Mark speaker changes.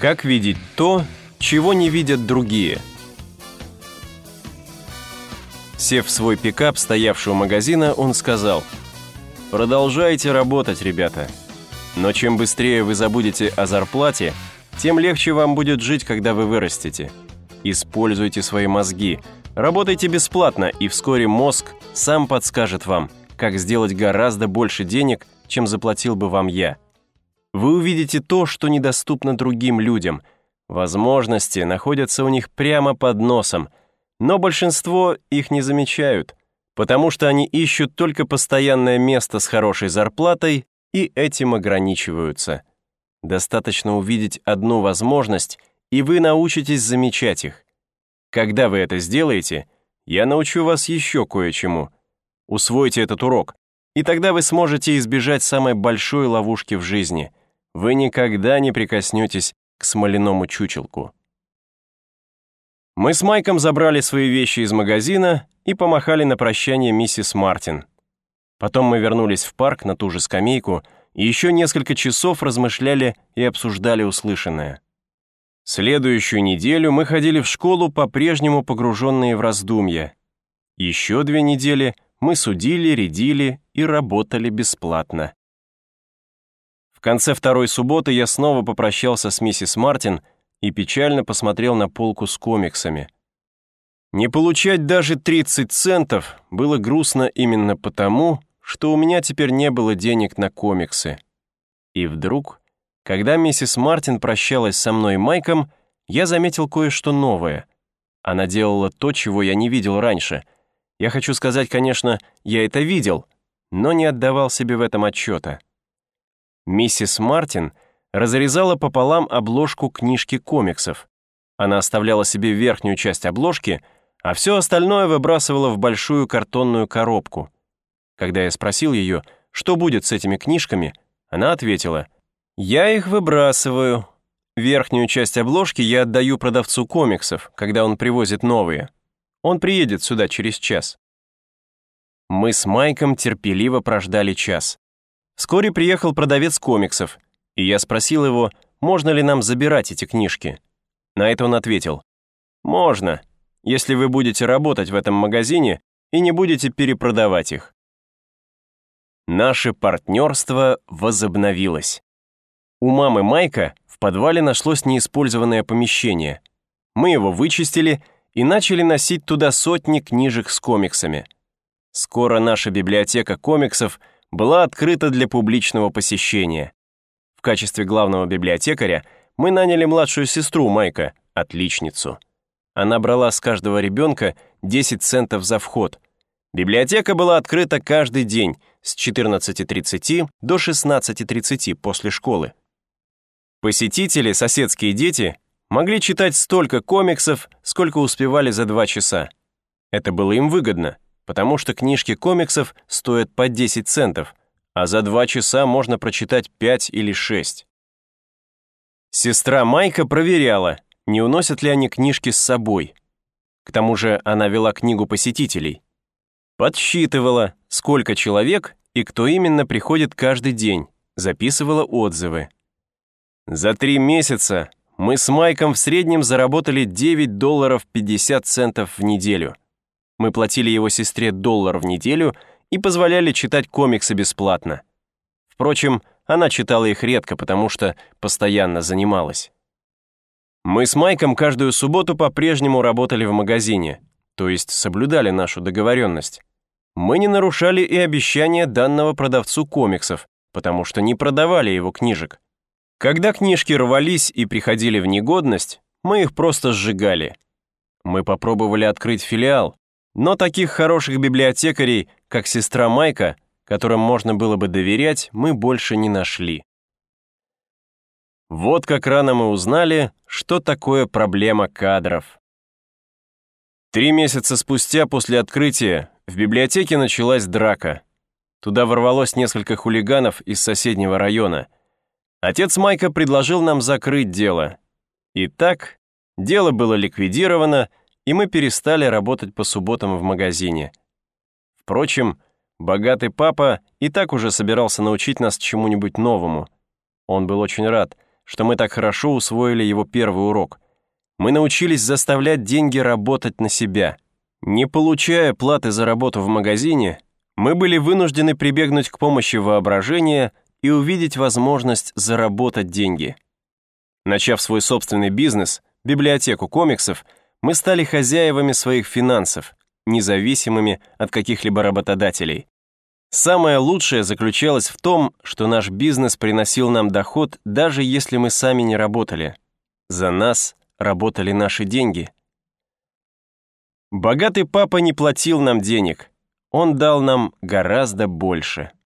Speaker 1: Как видеть то, чего не видят другие? Сев в свой пикап, стоявший у магазина, он сказал, «Продолжайте работать, ребята. Но чем быстрее вы забудете о зарплате, тем легче вам будет жить, когда вы вырастете. Используйте свои мозги, работайте бесплатно, и вскоре мозг сам подскажет вам, как сделать гораздо больше денег, чем заплатил бы вам я. Вы увидите то, что недоступно другим людям. Возможности находятся у них прямо под носом, но большинство их не замечают, потому что они ищут только постоянное место с хорошей зарплатой и этим ограничиваются. Достаточно увидеть одну возможность, и вы научитесь замечать их. Когда вы это сделаете, я научу вас еще кое-чему. Усвойте этот урок, и тогда вы сможете избежать самой большой ловушки в жизни. Вы никогда не прикоснетесь к смоляному чучелку. Мы с Майком забрали свои вещи из магазина и помахали на прощание миссис Мартин. Потом мы вернулись в парк на ту же скамейку и еще несколько часов размышляли и обсуждали услышанное. Следующую неделю мы ходили в школу, по-прежнему погруженные в раздумья. Еще две недели мы судили, рядили и работали бесплатно. Конце второй субботы я снова попрощался с миссис Мартин и печально посмотрел на полку с комиксами. Не получать даже 30 центов было грустно именно потому, что у меня теперь не было денег на комиксы. И вдруг, когда миссис Мартин прощалась со мной и Майком, я заметил кое-что новое. Она делала то, чего я не видел раньше. Я хочу сказать, конечно, я это видел, но не отдавал себе в этом отчета. Миссис Мартин разрезала пополам обложку книжки комиксов. Она оставляла себе верхнюю часть обложки, а все остальное выбрасывала в большую картонную коробку — когда я спросил ее, что будет с этими книжками, она ответила, «Я их выбрасываю. Верхнюю часть обложки я отдаю продавцу комиксов, когда он привозит новые. Он приедет сюда через час». Мы с Майком терпеливо прождали час. Вскоре приехал продавец комиксов, и я спросил его, можно ли нам забирать эти книжки. На это он ответил, «Можно, если вы будете работать в этом магазине и не будете перепродавать их». Наше партнерство возобновилось. У мамы Майка в подвале нашлось неиспользованное помещение. Мы его вычистили и начали носить туда сотни книжек с комиксами. Скоро наша библиотека комиксов была открыта для публичного посещения. В качестве главного библиотекаря мы наняли младшую сестру Майка, отличницу. Она брала с каждого ребенка 10 центов за вход. Библиотека была открыта каждый день — с 14.30 до 16.30 после школы. Посетители, соседские дети, могли читать столько комиксов, сколько успевали за два часа. Это было им выгодно, потому что книжки комиксов стоят по 10 центов, а за два часа можно прочитать 5 или 6. Сестра Майка проверяла, не уносят ли они книжки с собой. К тому же она вела книгу посетителей. Подсчитывала, сколько человек и кто именно приходит каждый день, записывала отзывы. За три месяца мы с Майком в среднем заработали 9 долларов 50 центов в неделю. Мы платили его сестре доллар в неделю и позволяли читать комиксы бесплатно. Впрочем, она читала их редко, потому что постоянно занималась. Мы с Майком каждую субботу по-прежнему работали в магазине, то есть соблюдали нашу договоренность. Мы не нарушали и обещания данного продавцу комиксов, потому что не продавали его книжек. Когда книжки рвались и приходили в негодность, мы их просто сжигали. Мы попробовали открыть филиал, но таких хороших библиотекарей, как сестра Майка, которым можно было бы доверять, мы больше не нашли. Вот как рано мы узнали, что такое проблема кадров. Три месяца спустя после открытия в библиотеке началась драка. Туда ворвалось несколько хулиганов из соседнего района. Отец Майка предложил нам закрыть дело. И так, дело было ликвидировано, и мы перестали работать по субботам в магазине. Впрочем, богатый папа и так уже собирался научить нас чему-нибудь новому. Он был очень рад, что мы так хорошо усвоили его первый урок. Мы научились заставлять деньги работать на себя. Не получая платы за работу в магазине, мы были вынуждены прибегнуть к помощи воображения и увидеть возможность заработать деньги. Начав свой собственный бизнес, библиотеку комиксов, мы стали хозяевами своих финансов, независимыми от каких-либо работодателей. Самое лучшее заключалось в том, что наш бизнес приносил нам доход, даже если мы сами не работали. За нас работали наши деньги. Богатый папа не платил нам денег, он дал нам гораздо больше.